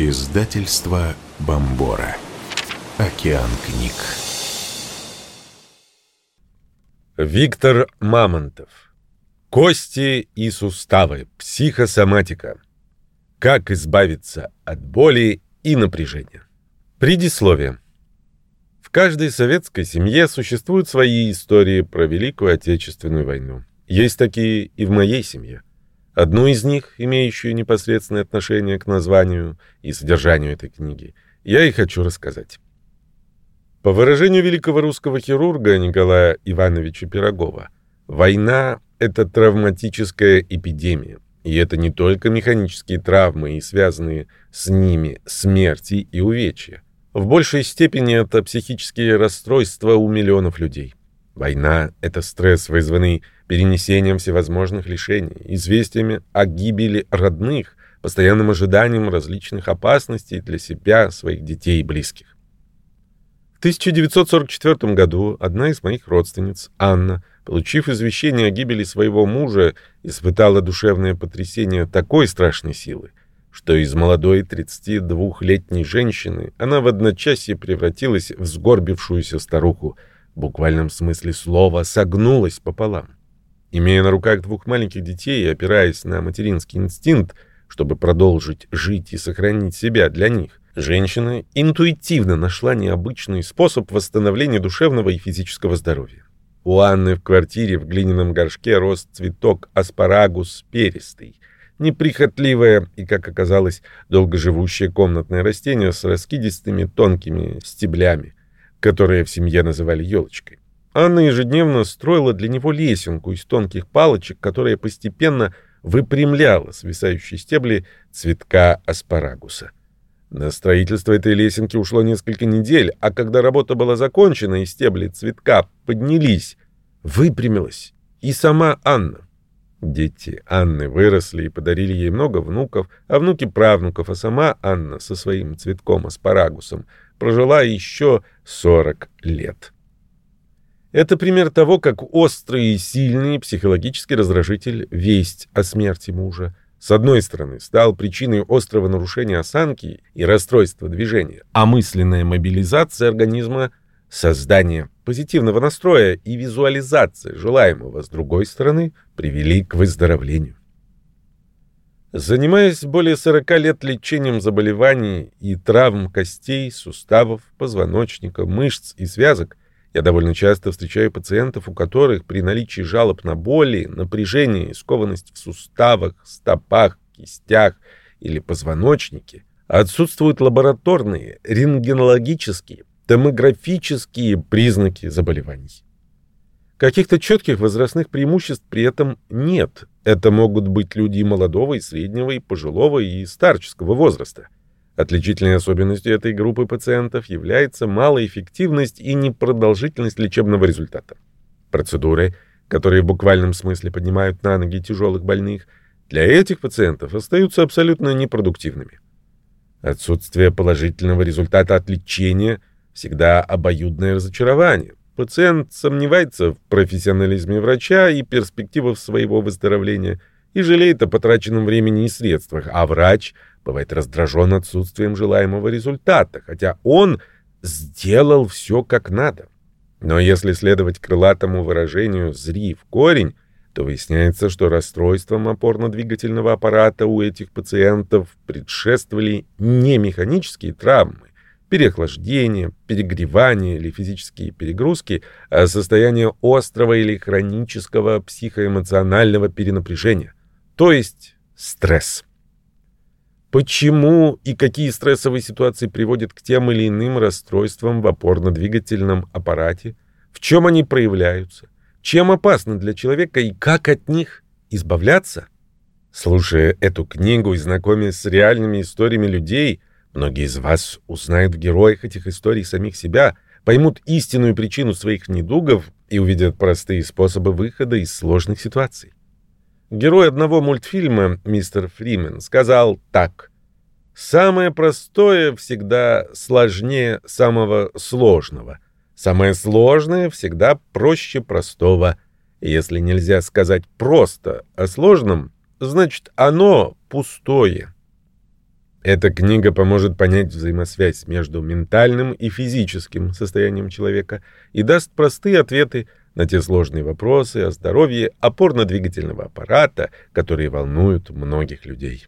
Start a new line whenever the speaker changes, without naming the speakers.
Издательство Бомбора. Океан книг.
Виктор Мамонтов. Кости и суставы. Психосоматика. Как избавиться от боли и напряжения. Предисловие. В каждой советской семье существуют свои истории про Великую Отечественную войну. Есть такие и в моей семье. Одну из них, имеющую непосредственное отношение к названию и содержанию этой книги, я и хочу рассказать. По выражению великого русского хирурга Николая Ивановича Пирогова, война – это травматическая эпидемия. И это не только механические травмы и связанные с ними смерти и увечья. В большей степени это психические расстройства у миллионов людей. Война — это стресс, вызванный перенесением всевозможных лишений, известиями о гибели родных, постоянным ожиданием различных опасностей для себя, своих детей и близких. В 1944 году одна из моих родственниц, Анна, получив извещение о гибели своего мужа, испытала душевное потрясение такой страшной силы, что из молодой 32-летней женщины она в одночасье превратилась в сгорбившуюся старуху, в буквальном смысле слова согнулась пополам. Имея на руках двух маленьких детей и опираясь на материнский инстинкт, чтобы продолжить жить и сохранить себя для них, женщина интуитивно нашла необычный способ восстановления душевного и физического здоровья. У Анны в квартире в глиняном горшке рос цветок аспарагус перистый, неприхотливое и, как оказалось, долгоживущее комнатное растение с раскидистыми тонкими стеблями, которое в семье называли елочкой. Анна ежедневно строила для него лесенку из тонких палочек, которая постепенно выпрямляла свисающие стебли цветка аспарагуса. На строительство этой лесенки ушло несколько недель, а когда работа была закончена и стебли цветка поднялись, выпрямилась и сама Анна. Дети Анны выросли и подарили ей много внуков, а внуки правнуков, а сама Анна со своим цветком-аспарагусом прожила еще 40 лет. Это пример того, как острый и сильный психологический раздражитель весть о смерти мужа с одной стороны стал причиной острого нарушения осанки и расстройства движения, а мысленная мобилизация организма создание позитивного настроя и визуализация желаемого с другой стороны привели к выздоровлению. Занимаясь более 40 лет лечением заболеваний и травм костей, суставов, позвоночника, мышц и связок, я довольно часто встречаю пациентов, у которых при наличии жалоб на боли, напряжение и скованность в суставах, стопах, кистях или позвоночнике отсутствуют лабораторные, рентгенологические, томографические признаки заболеваний. Каких-то четких возрастных преимуществ при этом нет. Это могут быть люди молодого, и среднего, и пожилого, и старческого возраста. Отличительной особенностью этой группы пациентов является малая эффективность и непродолжительность лечебного результата. Процедуры, которые в буквальном смысле поднимают на ноги тяжелых больных, для этих пациентов остаются абсолютно непродуктивными. Отсутствие положительного результата от лечения всегда обоюдное разочарование. Пациент сомневается в профессионализме врача и перспективах своего выздоровления и жалеет о потраченном времени и средствах, а врач бывает раздражен отсутствием желаемого результата, хотя он сделал все как надо. Но если следовать крылатому выражению «зри в корень», то выясняется, что расстройствам опорно-двигательного аппарата у этих пациентов предшествовали не механические травмы, переохлаждение, перегревание или физические перегрузки, а состояние острого или хронического психоэмоционального перенапряжения, то есть стресс. Почему и какие стрессовые ситуации приводят к тем или иным расстройствам в опорно-двигательном аппарате, в чем они проявляются, чем опасны для человека и как от них избавляться? Слушая эту книгу и знакомясь с реальными историями людей – Многие из вас узнают в героях этих историй самих себя, поймут истинную причину своих недугов и увидят простые способы выхода из сложных ситуаций. Герой одного мультфильма, мистер Фримен, сказал так. «Самое простое всегда сложнее самого сложного. Самое сложное всегда проще простого. если нельзя сказать просто о сложном, значит оно пустое». Эта книга поможет понять взаимосвязь между ментальным и физическим состоянием человека и даст простые ответы на те сложные вопросы о здоровье опорно-двигательного аппарата, которые волнуют многих людей.